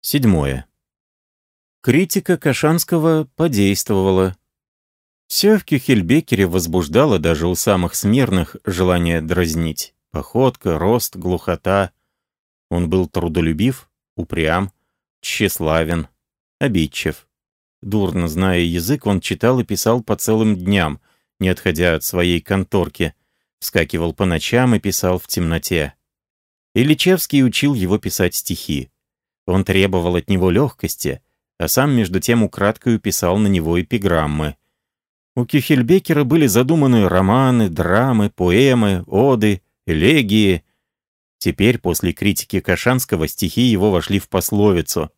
Седьмое. Критика Кашанского подействовала. Все в Кюхельбекере возбуждало даже у самых смирных желание дразнить. Походка, рост, глухота. Он был трудолюбив, упрям, тщеславен, обидчив. Дурно зная язык, он читал и писал по целым дням, не отходя от своей конторки. Вскакивал по ночам и писал в темноте. Ильичевский учил его писать стихи. Он требовал от него легкости, а сам между тем украдкою писал на него эпиграммы. У Кюхельбекера были задуманы романы, драмы, поэмы, оды, элегии. Теперь, после критики Кашанского, стихи его вошли в пословицу.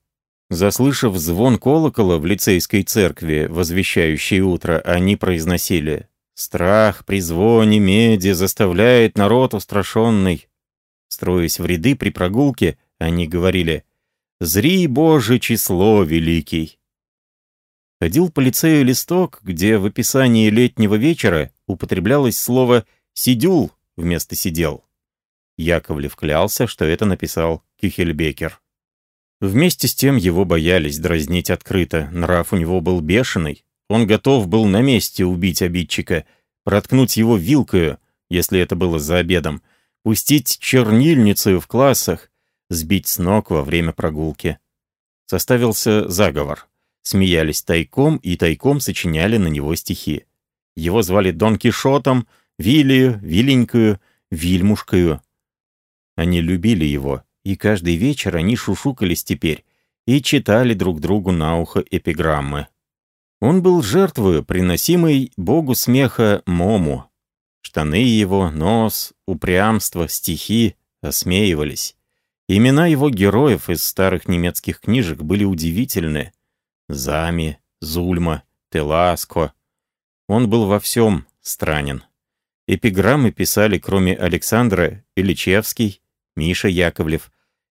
Заслышав звон колокола в лицейской церкви, возвещающий утро, они произносили «Страх при звоне меди заставляет народ устрашенный». Строясь в ряды при прогулке, они говорили «Зри, Боже, число великий». Ходил по лицею листок, где в описании летнего вечера употреблялось слово «сидюл» вместо «сидел». Яковлев клялся, что это написал Кюхельбекер. Вместе с тем его боялись дразнить открыто, нрав у него был бешеный. Он готов был на месте убить обидчика, проткнуть его вилкою, если это было за обедом, пустить чернильницу в классах, сбить с ног во время прогулки. Составился заговор. Смеялись тайком и тайком сочиняли на него стихи. Его звали Дон Кишотом, Вилию, Виленькую, Вильмушкою. Они любили его, и каждый вечер они шушукались теперь и читали друг другу на ухо эпиграммы. Он был жертвою, приносимой богу смеха Мому. Штаны его, нос, упрямство, стихи осмеивались. Имена его героев из старых немецких книжек были удивительны. Зами, Зульма, Теласко. Он был во всем странен. Эпиграммы писали, кроме Александра, Ильичевский, Миша Яковлев.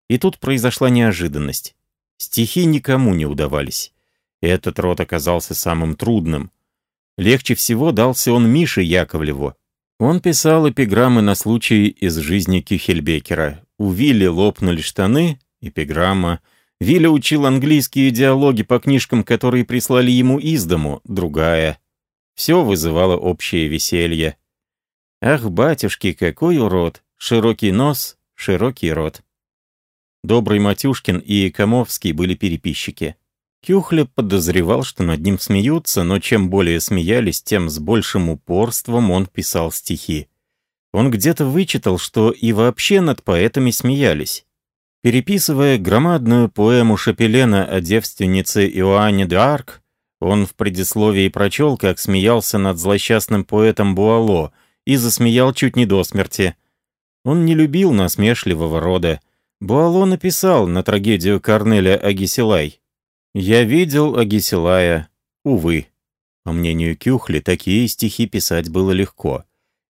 И тут произошла неожиданность. Стихи никому не удавались. Этот род оказался самым трудным. Легче всего дался он Мише Яковлеву. Он писал эпиграммы на случай из жизни Кюхельбекера, у Вилли лопнули штаны, эпиграмма. Вилли учил английские диалоги по книжкам, которые прислали ему из дому, другая. Все вызывало общее веселье. Ах, батюшки, какой урод! Широкий нос, широкий рот. Добрый Матюшкин и Комовский были переписчики. Кюхля подозревал, что над ним смеются, но чем более смеялись, тем с большим упорством он писал стихи. Он где-то вычитал, что и вообще над поэтами смеялись. Переписывая громадную поэму Шапелена о девственнице Иоанне д'Арк, он в предисловии прочел, как смеялся над злосчастным поэтом Буало и засмеял чуть не до смерти. Он не любил насмешливого рода. Буало написал на трагедию Корнеля Агисилай. «Я видел Агисилая, увы». По мнению Кюхли, такие стихи писать было легко.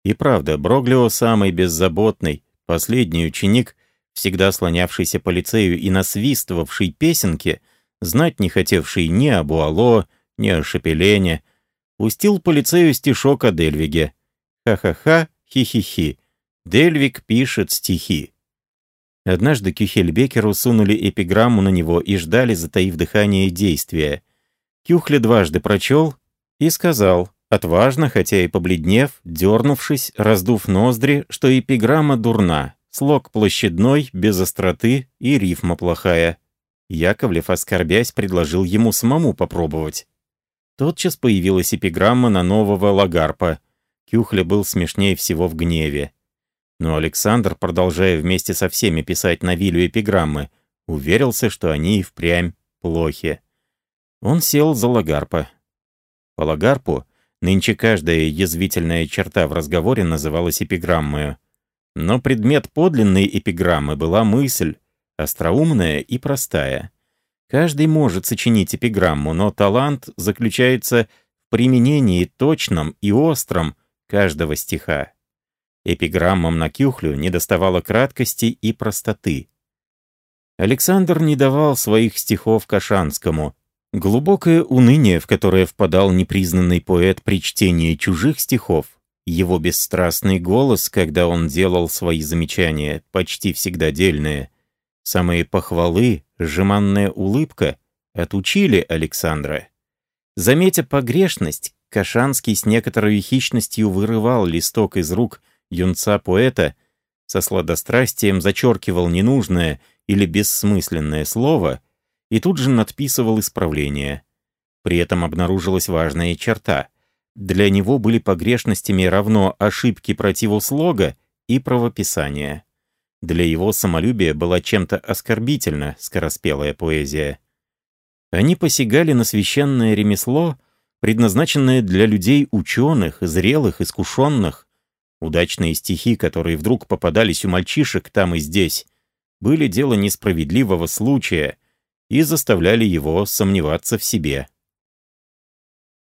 И правда, Броглио самый беззаботный, последний ученик, всегда слонявшийся по лицею и насвистывавший песенки, знать не хотевший ни о Буало, ни о Шапелене, пустил по лицею стишок о Дельвиге. Ха-ха-ха, хи-хи-хи. Дельвиг пишет стихи. Однажды Кюхельбекеру сунули эпиграмму на него и ждали, затаив дыхание действия. Кюхля дважды прочел и сказал, Отважно, хотя и побледнев, дернувшись, раздув ноздри, что эпиграмма дурна, слог площадной, без остроты и рифма плохая. Яковлев, оскорбясь, предложил ему самому попробовать. Тотчас появилась эпиграмма на нового Лагарпа. Кюхля был смешнее всего в гневе. Но Александр, продолжая вместе со всеми писать на Вилю эпиграммы, уверился, что они и впрямь плохи. Он сел за Лагарпа. По Лагарпу Нынче каждая язвительная черта в разговоре называлась эпиграммою. Но предмет подлинной эпиграммы была мысль, остроумная и простая. Каждый может сочинить эпиграмму, но талант заключается в применении точном и остром каждого стиха. Эпиграммам на Кюхлю недоставало краткости и простоты. Александр не давал своих стихов Кашанскому, Глубокое уныние, в которое впадал непризнанный поэт при чтении чужих стихов, его бесстрастный голос, когда он делал свои замечания, почти всегда дельные, Самые похвалы, жеманная улыбка отучили Александра. Заметя погрешность, Кашанский с некоторой хищностью вырывал листок из рук юнца-поэта, со сладострастием зачеркивал ненужное или бессмысленное слово и тут же надписывал исправление. При этом обнаружилась важная черта. Для него были погрешностями равно ошибки противослога и правописания. Для его самолюбия была чем-то оскорбительна скороспелая поэзия. Они посягали на священное ремесло, предназначенное для людей ученых, зрелых, искушенных. Удачные стихи, которые вдруг попадались у мальчишек там и здесь, были дело несправедливого случая и заставляли его сомневаться в себе.